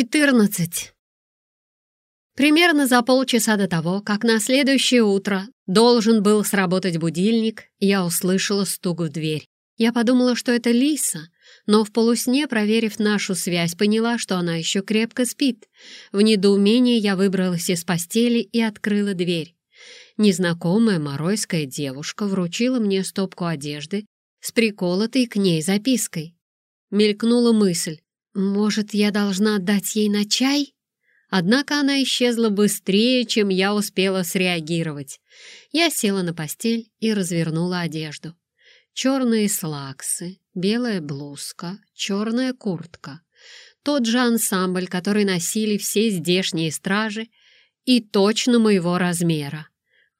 14. Примерно за полчаса до того, как на следующее утро должен был сработать будильник, я услышала стук в дверь. Я подумала, что это Лиса, но в полусне, проверив нашу связь, поняла, что она еще крепко спит. В недоумении я выбралась из постели и открыла дверь. Незнакомая моройская девушка вручила мне стопку одежды с приколотой к ней запиской. Мелькнула мысль, может, я должна отдать ей на чай? Однако она исчезла быстрее, чем я успела среагировать. Я села на постель и развернула одежду. Черные слаксы, белая блузка, черная куртка. Тот же ансамбль, который носили все здешние стражи, и точно моего размера.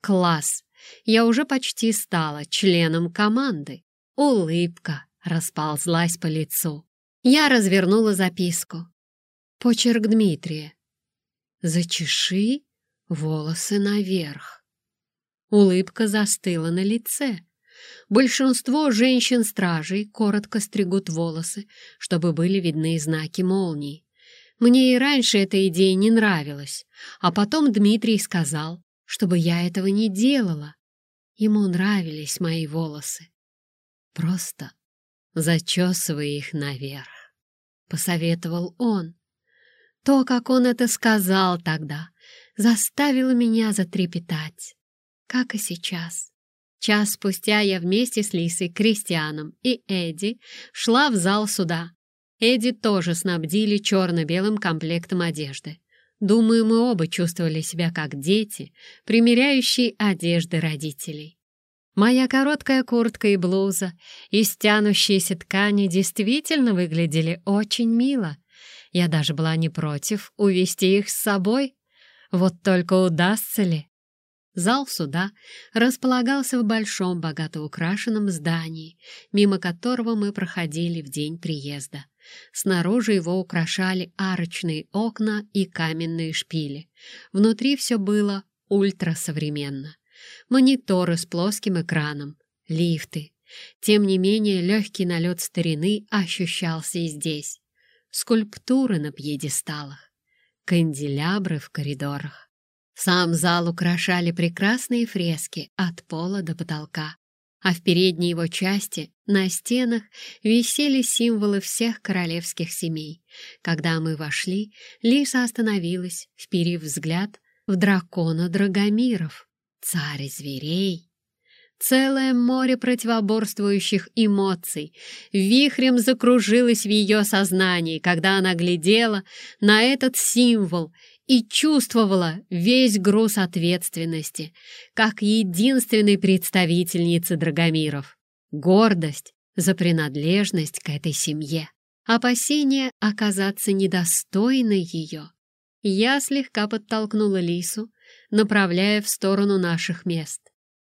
Класс! Я уже почти стала членом команды. Улыбка расползлась по лицу. Я развернула записку. Почерк Дмитрия. «Зачеши волосы наверх». Улыбка застыла на лице. Большинство женщин-стражей коротко стригут волосы, чтобы были видны знаки молний. Мне и раньше эта идея не нравилась, а потом Дмитрий сказал, чтобы я этого не делала. Ему нравились мои волосы. Просто зачесывай их наверх», — посоветовал он. То, как он это сказал тогда, заставило меня затрепетать, как и сейчас. Час спустя я вместе с Лисой, Кристианом и Эдди шла в зал суда. Эдди тоже снабдили черно-белым комплектом одежды. Думаю, мы оба чувствовали себя как дети, примеряющие одежды родителей. Моя короткая куртка и блуза и стянущиеся ткани действительно выглядели очень мило. Я даже была не против увести их с собой. Вот только удастся ли? Зал суда располагался в большом, богато украшенном здании, мимо которого мы проходили в день приезда. Снаружи его украшали арочные окна и каменные шпили. Внутри все было ультрасовременно мониторы с плоским экраном, лифты. Тем не менее, легкий налет старины ощущался и здесь. Скульптуры на пьедесталах, канделябры в коридорах. Сам зал украшали прекрасные фрески от пола до потолка, а в передней его части на стенах висели символы всех королевских семей. Когда мы вошли, Лиса остановилась, вперив взгляд в дракона Драгомиров. Царь зверей. Целое море противоборствующих эмоций вихрем закружилось в ее сознании, когда она глядела на этот символ и чувствовала весь груз ответственности, как единственной представительницы Драгомиров. Гордость за принадлежность к этой семье, опасение оказаться недостойной ее. Я слегка подтолкнула Лису, направляя в сторону наших мест.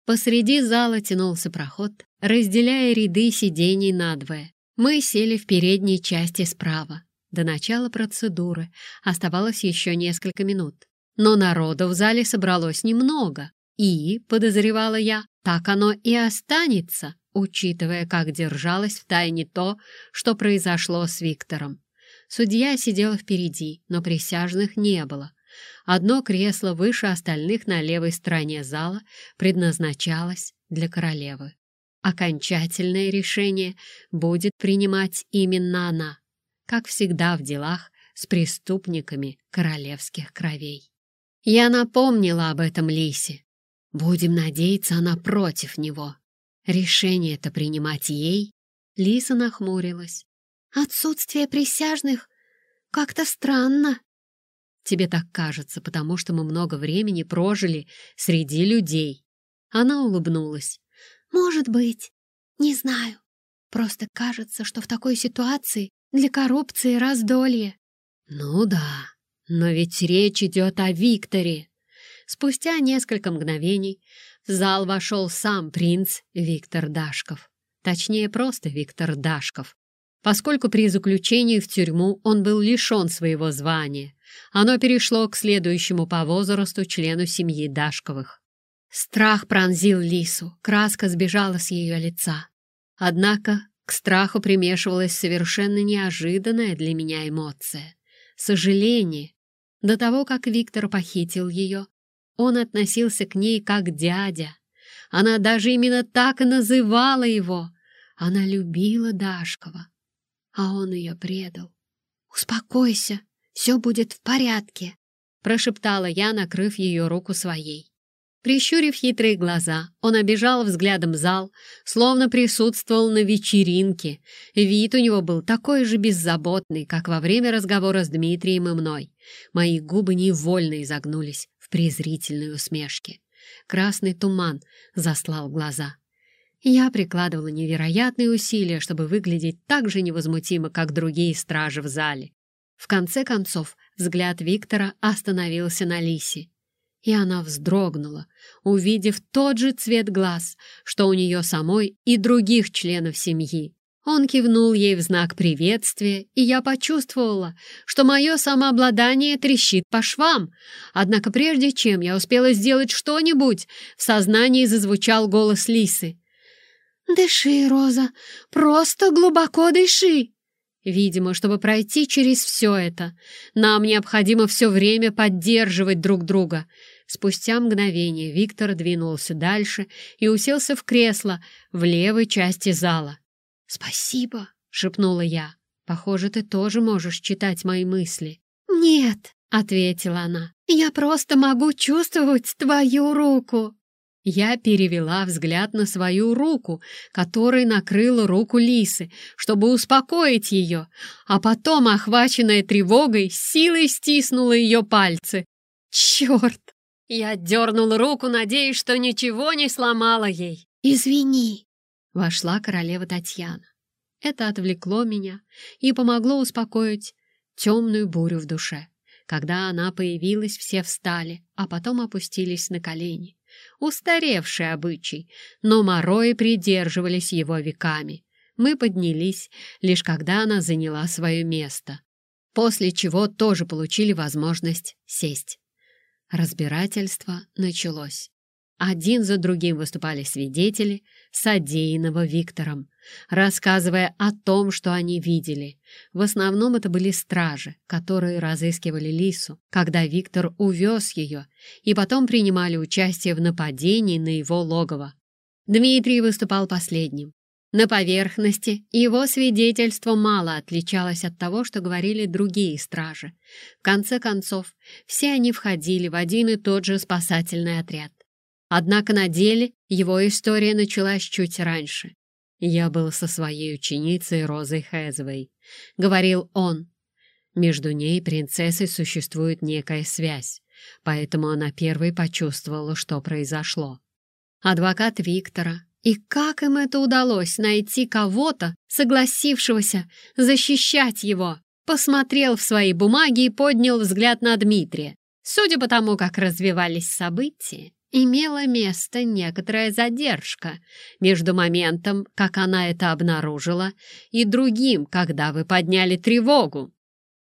Посреди зала тянулся проход, разделяя ряды сидений надвое. Мы сели в передней части справа. До начала процедуры оставалось еще несколько минут. Но народу в зале собралось немного, и, подозревала я, так оно и останется, учитывая, как держалось в тайне то, что произошло с Виктором. Судья сидела впереди, но присяжных не было. Одно кресло выше остальных на левой стороне зала предназначалось для королевы. Окончательное решение будет принимать именно она, как всегда в делах с преступниками королевских кровей. Я напомнила об этом Лисе. Будем надеяться, она против него. Решение-то принимать ей? Лиса нахмурилась. Отсутствие присяжных как-то странно. Тебе так кажется, потому что мы много времени прожили среди людей. Она улыбнулась. Может быть. Не знаю. Просто кажется, что в такой ситуации для коррупции раздолье. Ну да, но ведь речь идет о Викторе. Спустя несколько мгновений в зал вошел сам принц Виктор Дашков. Точнее, просто Виктор Дашков, поскольку при заключении в тюрьму он был лишен своего звания. Оно перешло к следующему по возрасту члену семьи Дашковых. Страх пронзил Лису, краска сбежала с ее лица. Однако к страху примешивалась совершенно неожиданная для меня эмоция. сожаление. До того, как Виктор похитил ее, он относился к ней как дядя. Она даже именно так и называла его. Она любила Дашкова, а он ее предал. «Успокойся, все будет в порядке», — прошептала я, накрыв ее руку своей. Прищурив хитрые глаза, он обижал взглядом зал, словно присутствовал на вечеринке. Вид у него был такой же беззаботный, как во время разговора с Дмитрием и мной. Мои губы невольно изогнулись в презрительной усмешке. Красный туман заслал глаза. Я прикладывала невероятные усилия, чтобы выглядеть так же невозмутимо, как другие стражи в зале. В конце концов, взгляд Виктора остановился на Лисе и она вздрогнула, увидев тот же цвет глаз, что у нее самой и других членов семьи. Он кивнул ей в знак приветствия, и я почувствовала, что мое самообладание трещит по швам. Однако прежде чем я успела сделать что-нибудь, в сознании зазвучал голос Лисы. «Дыши, Роза, просто глубоко дыши!» Видимо, чтобы пройти через все это, нам необходимо все время поддерживать друг друга — Спустя мгновение Виктор двинулся дальше и уселся в кресло в левой части зала. «Спасибо», — шепнула я. «Похоже, ты тоже можешь читать мои мысли». «Нет», — ответила она, — «я просто могу чувствовать твою руку». Я перевела взгляд на свою руку, которой накрыла руку Лисы, чтобы успокоить ее, а потом, охваченная тревогой, силой стиснула ее пальцы. «Черт!» Я дернула руку, надеясь, что ничего не сломала ей. «Извини!» — вошла королева Татьяна. Это отвлекло меня и помогло успокоить темную бурю в душе. Когда она появилась, все встали, а потом опустились на колени. Устаревший обычай, но морои придерживались его веками. Мы поднялись, лишь когда она заняла свое место, после чего тоже получили возможность сесть. Разбирательство началось. Один за другим выступали свидетели содеянного Виктором, рассказывая о том, что они видели. В основном это были стражи, которые разыскивали Лису, когда Виктор увез ее, и потом принимали участие в нападении на его логово. Дмитрий выступал последним. На поверхности его свидетельство мало отличалось от того, что говорили другие стражи. В конце концов, все они входили в один и тот же спасательный отряд. Однако на деле его история началась чуть раньше. «Я был со своей ученицей Розой Хэзвей», — говорил он. Между ней и принцессой существует некая связь, поэтому она первой почувствовала, что произошло. Адвокат Виктора, и как им это удалось найти кого-то, согласившегося защищать его? Посмотрел в свои бумаги и поднял взгляд на Дмитрия. Судя по тому, как развивались события, имела место некоторая задержка между моментом, как она это обнаружила, и другим, когда вы подняли тревогу.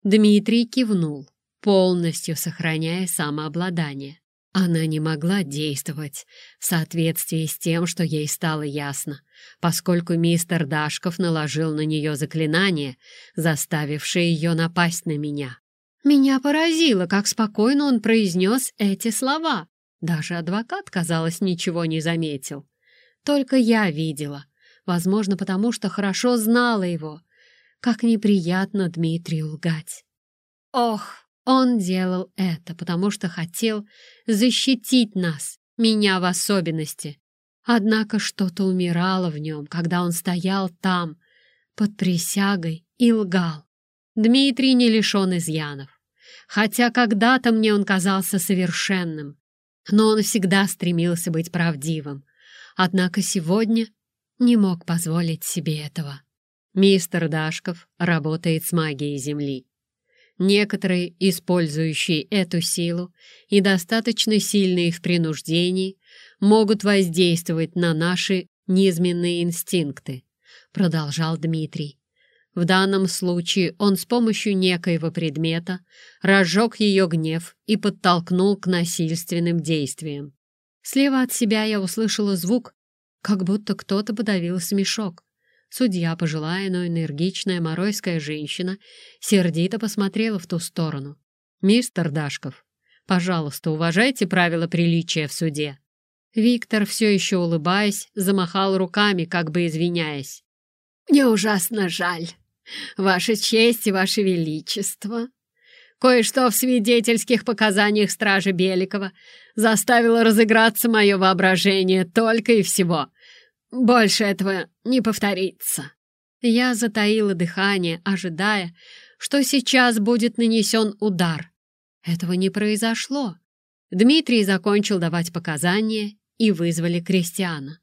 Дмитрий кивнул, полностью сохраняя самообладание. Она не могла действовать в соответствии с тем, что ей стало ясно, поскольку мистер Дашков наложил на нее заклинание, заставившее ее напасть на меня. Меня поразило, как спокойно он произнес эти слова. Даже адвокат, казалось, ничего не заметил. Только я видела, возможно, потому что хорошо знала его. Как неприятно Дмитрию лгать. Ох, он делал это, потому что хотел защитить нас, меня в особенности. Однако что-то умирало в нем, когда он стоял там, под присягой, и лгал. Дмитрий не лишен изъянов. Хотя когда-то мне он казался совершенным, но он всегда стремился быть правдивым. Однако сегодня не мог позволить себе этого. Мистер Дашков работает с магией Земли. Некоторые, использующие эту силу и достаточно сильные в принуждении, могут воздействовать на наши низменные инстинкты, продолжал Дмитрий. В данном случае он с помощью некоего предмета разжег ее гнев и подтолкнул к насильственным действиям. Слева от себя я услышала звук, как будто кто-то подавил смешок. Судья, пожилая, но энергичная моройская женщина, сердито посмотрела в ту сторону. «Мистер Дашков, пожалуйста, уважайте правила приличия в суде». Виктор, все еще улыбаясь, замахал руками, как бы извиняясь. «Мне ужасно жаль. Ваша честь и ваше величество. Кое-что в свидетельских показаниях стражи Беликова заставило разыграться мое воображение только и всего. Больше этого не повторится». Я затаила дыхание, ожидая, что сейчас будет нанесен удар. Этого не произошло. Дмитрий закончил давать показания, и вызвали крестьяна.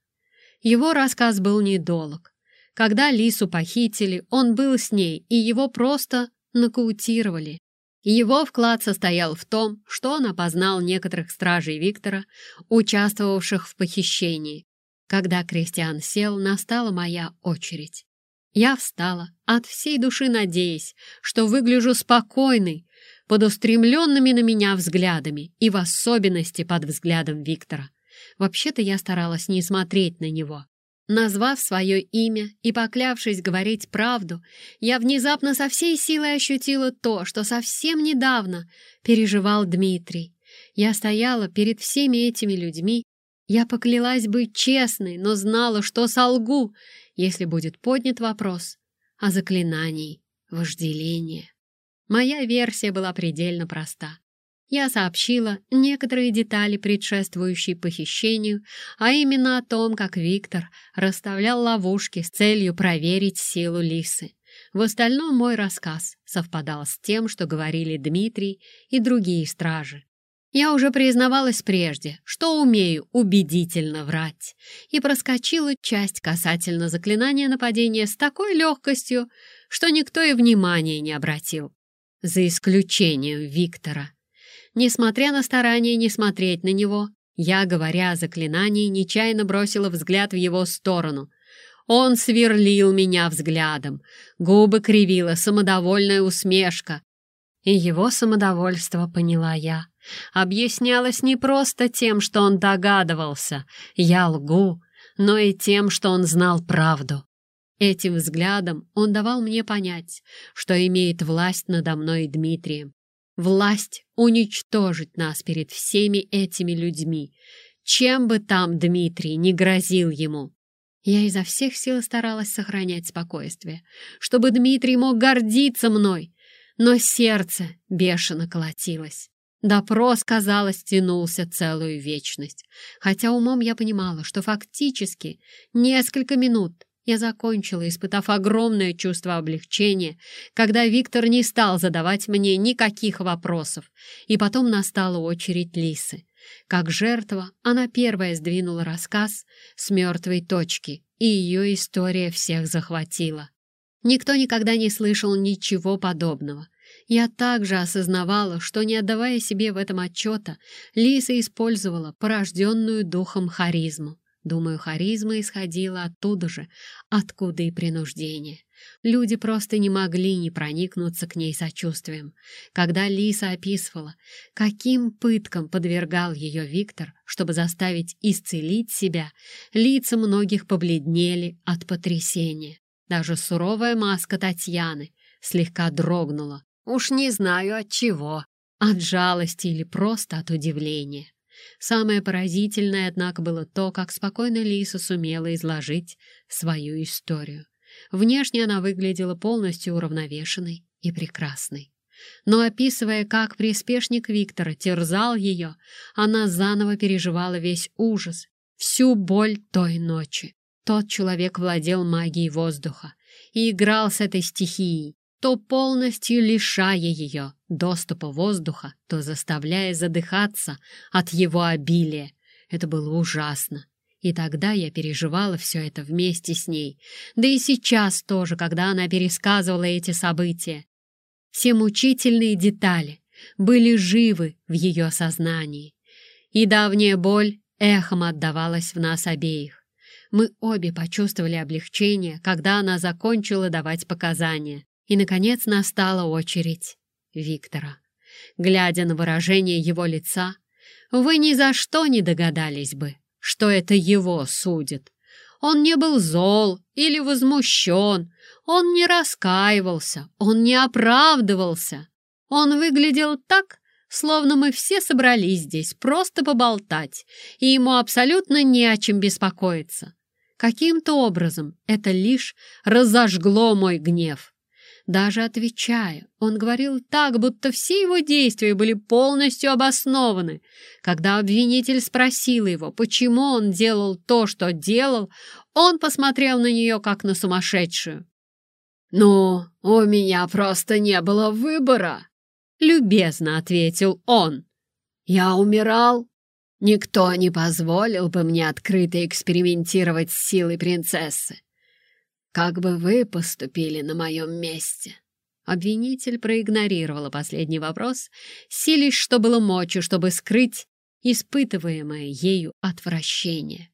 Его рассказ был недолг. Когда Лису похитили, он был с ней, и его просто нокаутировали. Его вклад состоял в том, что он опознал некоторых стражей Виктора, участвовавших в похищении. Когда Кристиан сел, настала моя очередь. Я встала, от всей души надеясь, что выгляжу спокойной, под устремленными на меня взглядами и в особенности под взглядом Виктора. Вообще-то я старалась не смотреть на него. Назвав свое имя и поклявшись говорить правду, я внезапно со всей силой ощутила то, что совсем недавно переживал Дмитрий. Я стояла перед всеми этими людьми, я поклялась быть честной, но знала, что солгу, если будет поднят вопрос о заклинании вожделения. Моя версия была предельно проста я сообщила некоторые детали, предшествующие похищению, а именно о том, как Виктор расставлял ловушки с целью проверить силу Лисы. В остальном мой рассказ совпадал с тем, что говорили Дмитрий и другие стражи. Я уже признавалась прежде, что умею убедительно врать, и проскочила часть касательно заклинания нападения с такой легкостью, что никто и внимания не обратил. За исключением Виктора. Несмотря на старание не смотреть на него, я, говоря о заклинании, нечаянно бросила взгляд в его сторону. Он сверлил меня взглядом, губы кривила самодовольная усмешка. И его самодовольство, поняла я, объяснялось не просто тем, что он догадывался, я лгу, но и тем, что он знал правду. Этим взглядом он давал мне понять, что имеет власть надо мной и Дмитрием, власть уничтожить нас перед всеми этими людьми, чем бы там Дмитрий не грозил ему. Я изо всех сил старалась сохранять спокойствие, чтобы Дмитрий мог гордиться мной, но сердце бешено колотилось. Допрос, казалось, тянулся целую вечность, хотя умом я понимала, что фактически несколько минут я закончила, испытав огромное чувство облегчения, когда Виктор не стал задавать мне никаких вопросов, и потом настала очередь Лисы. Как жертва, она первая сдвинула рассказ с мертвой точки, и ее история всех захватила. Никто никогда не слышал ничего подобного. Я также осознавала, что, не отдавая себе в этом отчета, Лиса использовала порожденную духом харизму. Думаю, харизма исходила оттуда же, откуда и принуждение. Люди просто не могли не проникнуться к ней сочувствием. Когда Лиса описывала, каким пыткам подвергал ее Виктор, чтобы заставить исцелить себя, лица многих побледнели от потрясения. Даже суровая маска Татьяны слегка дрогнула. Уж не знаю от чего, от жалости или просто от удивления. Самое поразительное, однако, было то, как спокойно Лиса сумела изложить свою историю. Внешне она выглядела полностью уравновешенной и прекрасной. Но описывая, как приспешник Виктора терзал ее, она заново переживала весь ужас, всю боль той ночи. Тот человек владел магией воздуха и играл с этой стихией, то полностью лишая ее доступа воздуха, то заставляя задыхаться от его обилия. Это было ужасно. И тогда я переживала все это вместе с ней. Да и сейчас тоже, когда она пересказывала эти события. Все мучительные детали были живы в ее сознании. И давняя боль эхом отдавалась в нас обеих. Мы обе почувствовали облегчение, когда она закончила давать показания. И, наконец, настала очередь Виктора. Глядя на выражение его лица, вы ни за что не догадались бы, что это его судит. Он не был зол или возмущен, он не раскаивался, он не оправдывался. Он выглядел так, словно мы все собрались здесь просто поболтать, и ему абсолютно не о чем беспокоиться. Каким-то образом это лишь разожгло мой гнев. Даже отвечая, он говорил так, будто все его действия были полностью обоснованы. Когда обвинитель спросил его, почему он делал то, что делал, он посмотрел на нее, как на сумасшедшую. «Ну, у меня просто не было выбора», — любезно ответил он. «Я умирал. Никто не позволил бы мне открыто экспериментировать с силой принцессы. Как бы вы поступили на моем месте?» Обвинитель проигнорировала последний вопрос, силясь, что было мочи, чтобы скрыть испытываемое ею отвращение.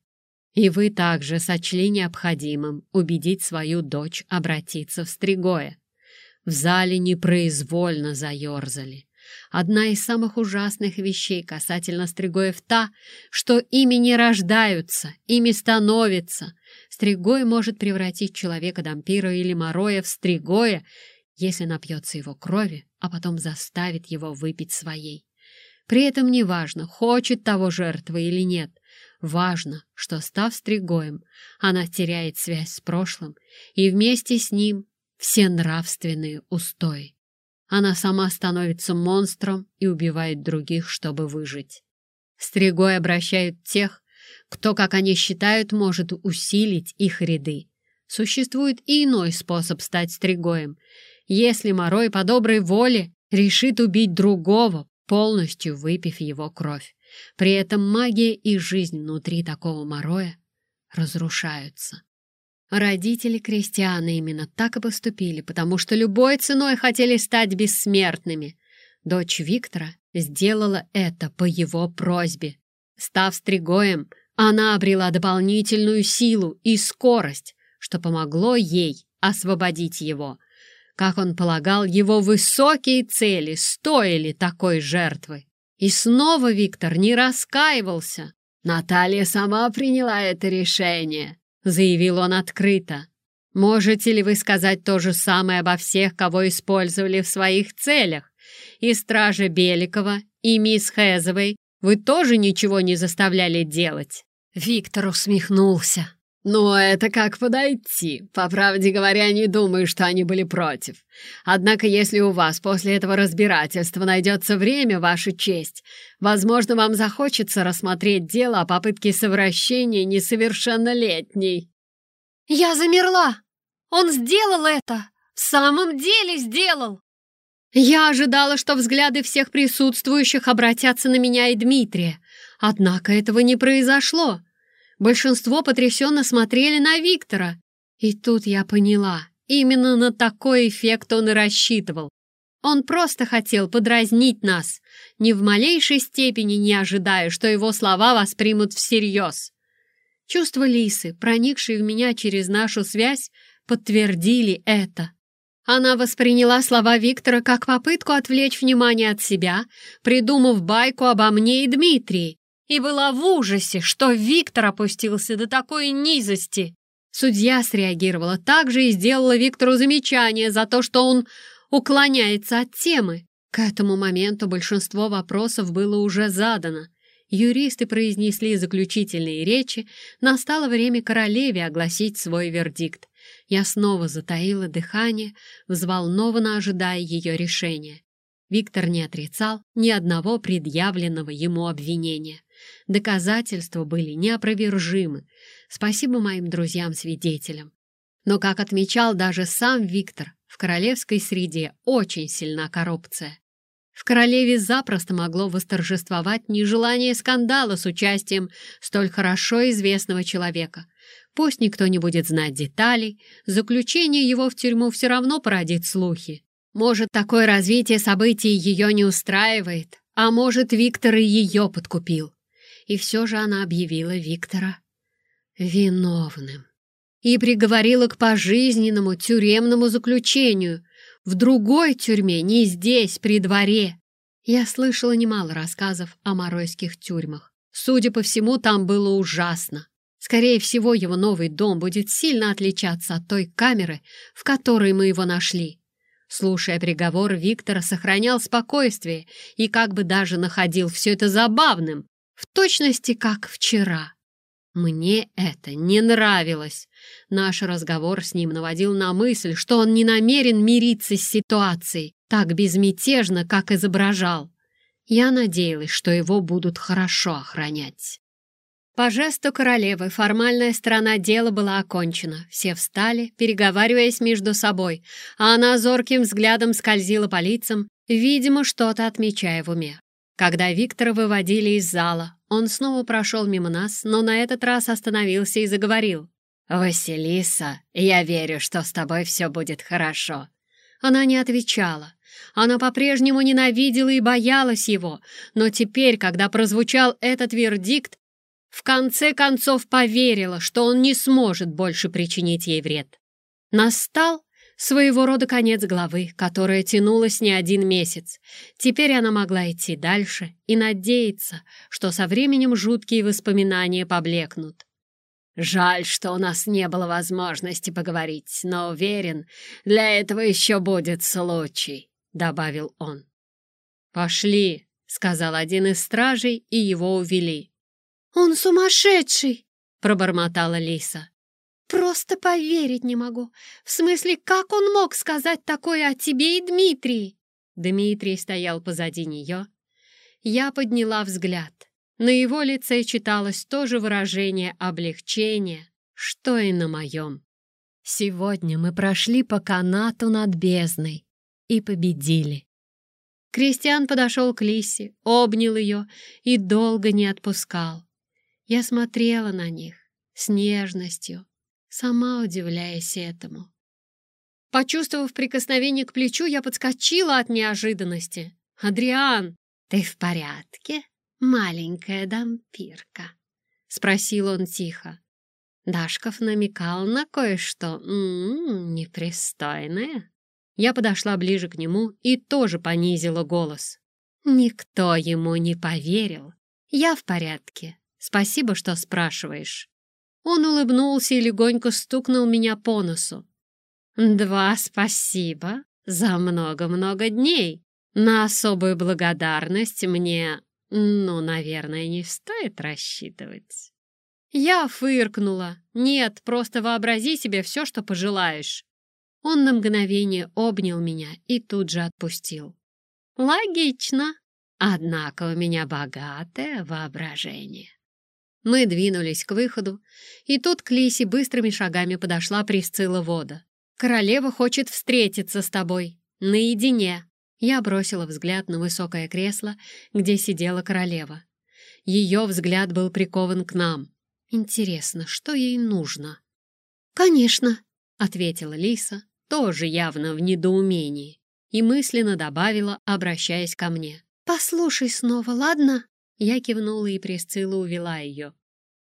И вы также сочли необходимым убедить свою дочь обратиться в Стригоя. В зале непроизвольно заерзали. Одна из самых ужасных вещей касательно Стригоев та, что ими не рождаются, ими становятся. Стригой может превратить человека Дампира или Мороя в Стригоя, если напьется его крови, а потом заставит его выпить своей. При этом неважно, хочет того жертвы или нет. Важно, что, став Стригоем, она теряет связь с прошлым и вместе с ним все нравственные устои. Она сама становится монстром и убивает других, чтобы выжить. Стригой обращают тех, кто, как они считают, может усилить их ряды. Существует и иной способ стать стригоем. Если Морой по доброй воле решит убить другого, полностью выпив его кровь. При этом магия и жизнь внутри такого Мороя разрушаются. Родители Кристиана именно так и поступили, потому что любой ценой хотели стать бессмертными. Дочь Виктора сделала это по его просьбе. Став стригоем, она обрела дополнительную силу и скорость, что помогло ей освободить его. Как он полагал, его высокие цели стоили такой жертвы. И снова Виктор не раскаивался. Наталья сама приняла это решение. — заявил он открыто. «Можете ли вы сказать то же самое обо всех, кого использовали в своих целях? И стража Беликова, и мисс Хэзовой вы тоже ничего не заставляли делать?» Виктор усмехнулся. «Ну, это как подойти. По правде говоря, не думаю, что они были против. Однако, если у вас после этого разбирательства найдется время, ваша честь, возможно, вам захочется рассмотреть дело о попытке совращения несовершеннолетней». «Я замерла! Он сделал это! В самом деле сделал!» Я ожидала, что взгляды всех присутствующих обратятся на меня и Дмитрия, однако этого не произошло. Большинство потрясенно смотрели на Виктора. И тут я поняла, именно на такой эффект он и рассчитывал. Он просто хотел подразнить нас, ни в малейшей степени не ожидая, что его слова воспримут всерьез. Чувства Лисы, проникшие в меня через нашу связь, подтвердили это. Она восприняла слова Виктора как попытку отвлечь внимание от себя, придумав байку обо мне и Дмитрии, и была в ужасе, что Виктор опустился до такой низости. Судья среагировала так же и сделала Виктору замечание за то, что он уклоняется от темы. К этому моменту большинство вопросов было уже задано. Юристы произнесли заключительные речи, настало время королеве огласить свой вердикт. Я снова затаила дыхание, взволнованно ожидая ее решения. Виктор не отрицал ни одного предъявленного ему обвинения. Доказательства были неопровержимы. Спасибо моим друзьям-свидетелям. Но, как отмечал даже сам Виктор, в королевской среде очень сильна коррупция. В королеве запросто могло восторжествовать нежелание скандала с участием столь хорошо известного человека. Пусть никто не будет знать деталей, заключение его в тюрьму все равно породит слухи. Может, такое развитие событий ее не устраивает, а может, Виктор и ее подкупил и все же она объявила Виктора виновным и приговорила к пожизненному тюремному заключению в другой тюрьме, не здесь, при дворе. Я слышала немало рассказов о моройских тюрьмах. Судя по всему, там было ужасно. Скорее всего, его новый дом будет сильно отличаться от той камеры, в которой мы его нашли. Слушая приговор, Виктор сохранял спокойствие и как бы даже находил все это забавным, в точности как вчера. Мне это не нравилось. Наш разговор с ним наводил на мысль, что он не намерен мириться с ситуацией так безмятежно, как изображал. Я надеялась, что его будут хорошо охранять. По жесту королевы формальная сторона дела была окончена. Все встали, переговариваясь между собой, а она зорким взглядом скользила по лицам, видимо, что-то отмечая в уме. Когда Виктора выводили из зала, он снова прошел мимо нас, но на этот раз остановился и заговорил. «Василиса, я верю, что с тобой все будет хорошо». Она не отвечала. Она по-прежнему ненавидела и боялась его, но теперь, когда прозвучал этот вердикт, в конце концов поверила, что он не сможет больше причинить ей вред. Настал своего рода конец главы, которая тянулась не один месяц. Теперь она могла идти дальше и надеяться, что со временем жуткие воспоминания поблекнут. «Жаль, что у нас не было возможности поговорить, но уверен, для этого еще будет случай», — добавил он. «Пошли», — сказал один из стражей, и его увели. «Он сумасшедший!» — пробормотала Лиса. «Просто поверить не могу. В смысле, как он мог сказать такое о тебе и Дмитрии?» Дмитрий стоял позади нее. Я подняла взгляд. На его лице читалось то же выражение облегчения, что и на моем. Сегодня мы прошли по канату над бездной и победили. Кристиан подошел к Лисе, обнял ее и долго не отпускал. Я смотрела на них с нежностью, сама удивляясь этому. Почувствовав прикосновение к плечу, я подскочила от неожиданности. «Адриан, ты в порядке, маленькая дампирка?» — спросил он тихо. Дашков намекал на кое-что м-м, непристойное. Я подошла ближе к нему и тоже понизила голос. Никто ему не поверил. Я в порядке. Спасибо, что спрашиваешь. Он улыбнулся и легонько стукнул меня по носу. «Два спасибо за много-много дней. На особую благодарность мне, ну, наверное, не стоит рассчитывать». Я фыркнула. «Нет, просто вообрази себе все, что пожелаешь». Он на мгновение обнял меня и тут же отпустил. «Логично. Однако у меня богатое воображение». Мы двинулись к выходу, и тут к Лисе быстрыми шагами подошла Присцилла Вода. «Королева хочет встретиться с тобой. Наедине». Я бросила взгляд на высокое кресло, где сидела королева. Ее взгляд был прикован к нам. Интересно, что ей нужно? «Конечно», — ответила Лиса, тоже явно в недоумении, и мысленно добавила, обращаясь ко мне. «Послушай снова, ладно?» Я кивнула, и Присцилла увела ее.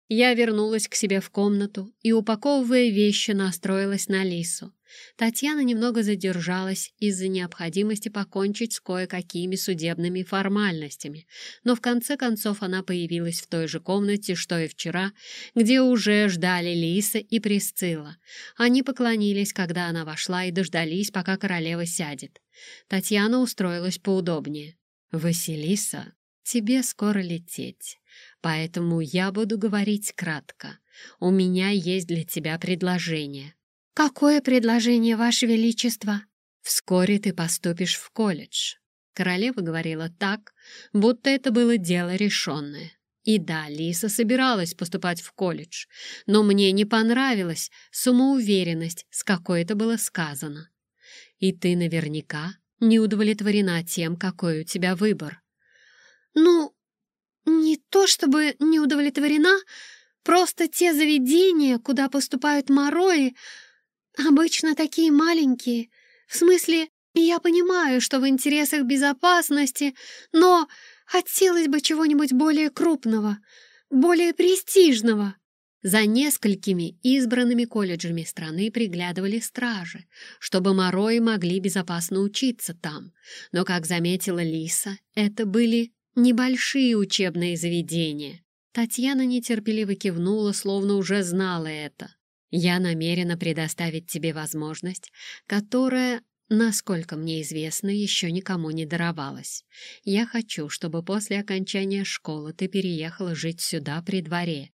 Я вернулась к себе в комнату и, упаковывая вещи, настроилась на Лису. Татьяна немного задержалась из-за необходимости покончить с кое-какими судебными формальностями, но в конце концов она появилась в той же комнате, что и вчера, где уже ждали Лиса и Присцилла. Они поклонились, когда она вошла, и дождались, пока королева сядет. Татьяна устроилась поудобнее. «Василиса, тебе скоро лететь, поэтому я буду говорить кратко. У меня есть для тебя предложение». «Какое предложение, Ваше Величество?» «Вскоре ты поступишь в колледж». Королева говорила так, будто это было дело решенное. И да, Лиса собиралась поступать в колледж, но мне не понравилась самоуверенность, с какой это было сказано. И ты наверняка не удовлетворена тем, какой у тебя выбор. «Ну, не то чтобы не удовлетворена, просто те заведения, куда поступают морои, обычно такие маленькие. В смысле, я понимаю, что в интересах безопасности, но хотелось бы чего-нибудь более крупного, более престижного». За несколькими избранными колледжами страны приглядывали стражи, чтобы Морои могли безопасно учиться там. Но, как заметила Лиса, это были небольшие учебные заведения. Татьяна нетерпеливо кивнула, словно уже знала это. «Я намерена предоставить тебе возможность, которая, насколько мне известно, еще никому не даровалась. Я хочу, чтобы после окончания школы ты переехала жить сюда при дворе.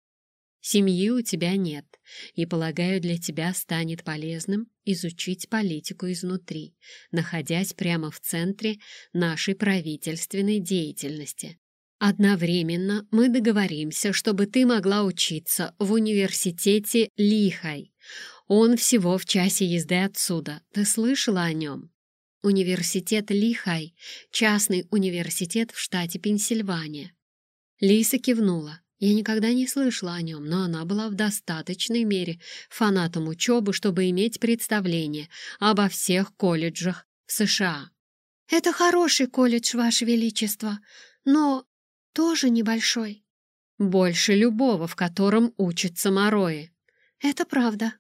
Семьи у тебя нет, и, полагаю, для тебя станет полезным изучить политику изнутри, находясь прямо в центре нашей правительственной деятельности. Одновременно мы договоримся, чтобы ты могла учиться в университете Лихай. Он всего в часе езды отсюда. Ты слышала о нем? Университет Лихай — частный университет в штате Пенсильвания. Лиса кивнула. Я никогда не слышала о нем, но она была в достаточной мере фанатом учебы, чтобы иметь представление обо всех колледжах в США. «Это хороший колледж, Ваше Величество, но тоже небольшой. Больше любого, в котором учатся Морои. Это правда.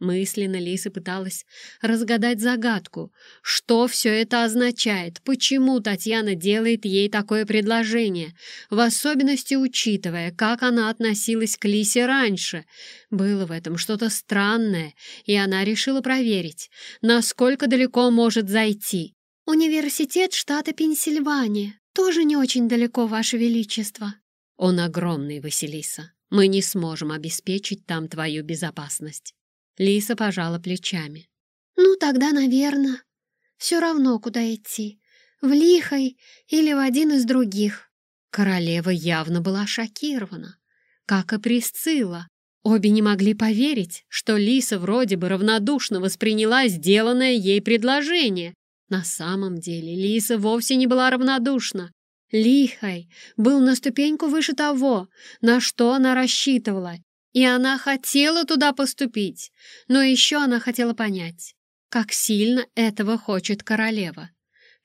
Мысленно Лиса пыталась разгадать загадку. Что все это означает? Почему Татьяна делает ей такое предложение? В особенности учитывая, как она относилась к Лисе раньше. Было в этом что-то странное, и она решила проверить, насколько далеко может зайти. «Университет штата Пенсильвания тоже не очень далеко, Ваше Величество». «Он огромный, Василиса. Мы не сможем обеспечить там твою безопасность». Лиса пожала плечами. «Ну, тогда, наверное. Все равно, куда идти. В Лихой или в один из других». Королева явно была шокирована, как и Присцилла. Обе не могли поверить, что Лиса вроде бы равнодушно восприняла сделанное ей предложение. На самом деле Лиса вовсе не была равнодушна. Лихай был на ступеньку выше того, на что она рассчитывала, и она хотела туда поступить, но еще она хотела понять, как сильно этого хочет королева.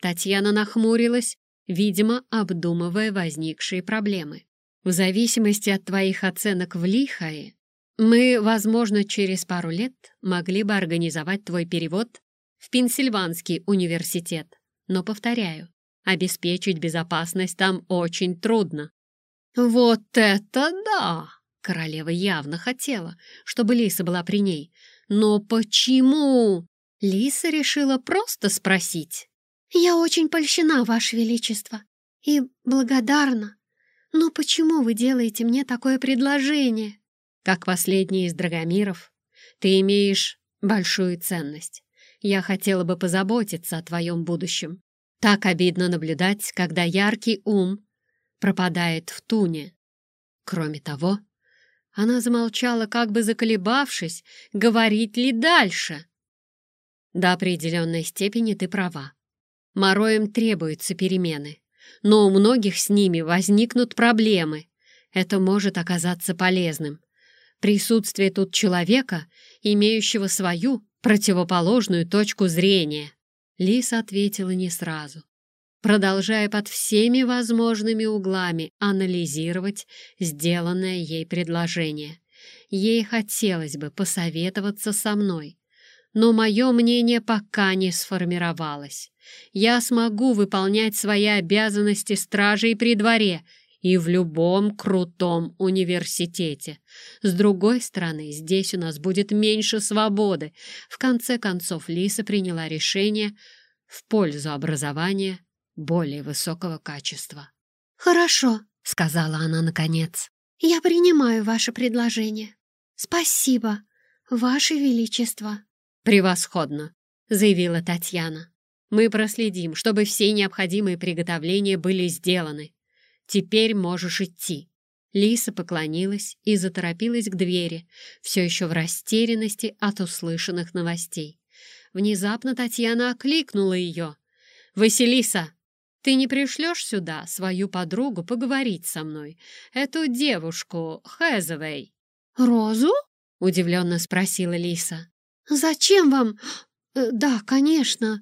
Татьяна нахмурилась, видимо, обдумывая возникшие проблемы. В зависимости от твоих оценок в Лихае, мы, возможно, через пару лет могли бы организовать твой перевод в Пенсильванский университет. Но, повторяю, обеспечить безопасность там очень трудно. Вот это да! Королева явно хотела, чтобы Лиса была при ней. Но почему? Лиса решила просто спросить. «Я очень польщена, Ваше Величество, и благодарна. Но почему вы делаете мне такое предложение?» «Как последний из Драгомиров, ты имеешь большую ценность. Я хотела бы позаботиться о твоем будущем. Так обидно наблюдать, когда яркий ум пропадает в туне. Кроме того, она замолчала, как бы заколебавшись, говорить ли дальше. До определенной степени ты права. Мороем требуются перемены, но у многих с ними возникнут проблемы. Это может оказаться полезным. Присутствие тут человека, имеющего свою противоположную точку зрения. Лиса ответила не сразу, продолжая под всеми возможными углами анализировать сделанное ей предложение. Ей хотелось бы посоветоваться со мной, но мое мнение пока не сформировалось. Я смогу выполнять свои обязанности стражей при дворе и в любом крутом университете. С другой стороны, здесь у нас будет меньше свободы. В конце концов, Лиса приняла решение в пользу образования более высокого качества. «Хорошо», — сказала она наконец. «Я принимаю ваше предложение. Спасибо, ваше величество». «Превосходно», — заявила Татьяна. «Мы проследим, чтобы все необходимые приготовления были сделаны. Теперь можешь идти». Лиса поклонилась и заторопилась к двери, все еще в растерянности от услышанных новостей. Внезапно Татьяна окликнула ее. «Василиса, ты не пришлешь сюда свою подругу поговорить со мной, эту девушку Хэзовей?» «Розу?» — удивленно спросила Лиса. «Зачем вам? Э, да, конечно,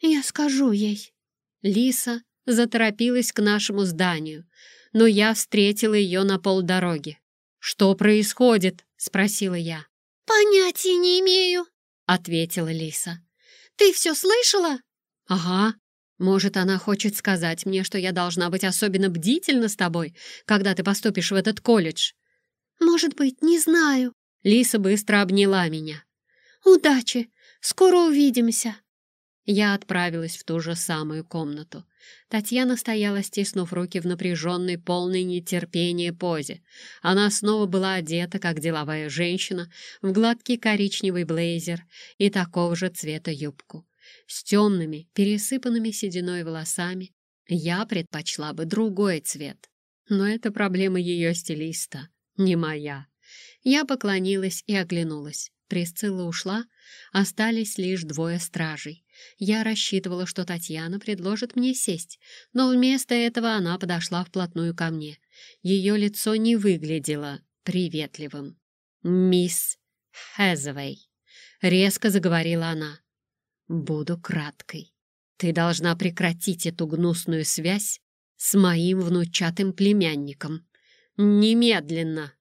я скажу ей». Лиса заторопилась к нашему зданию, но я встретила ее на полдороги. «Что происходит?» — спросила я. «Понятия не имею», — ответила Лиса. «Ты все слышала?» «Ага. Может, она хочет сказать мне, что я должна быть особенно бдительна с тобой, когда ты поступишь в этот колледж? Может быть, не знаю. Лиса быстро обняла меня. Удачи! Скоро увидимся. Я отправилась в ту же самую комнату. Татьяна стояла, стиснув руки в напряженной, полной нетерпения позе. Она снова была одета, как деловая женщина, в гладкий коричневый блейзер и такого же цвета юбку с темными, пересыпанными сединой волосами, я предпочла бы другой цвет. Но это проблема ее стилиста, не моя. Я поклонилась и оглянулась. Присцилла ушла, остались лишь двое стражей. Я рассчитывала, что Татьяна предложит мне сесть, но вместо этого она подошла вплотную ко мне. Ее лицо не выглядело приветливым. «Мисс Хэзовей», — резко заговорила она, Буду краткой. Ты должна прекратить эту гнусную связь с моим внучатым племянником. Немедленно!»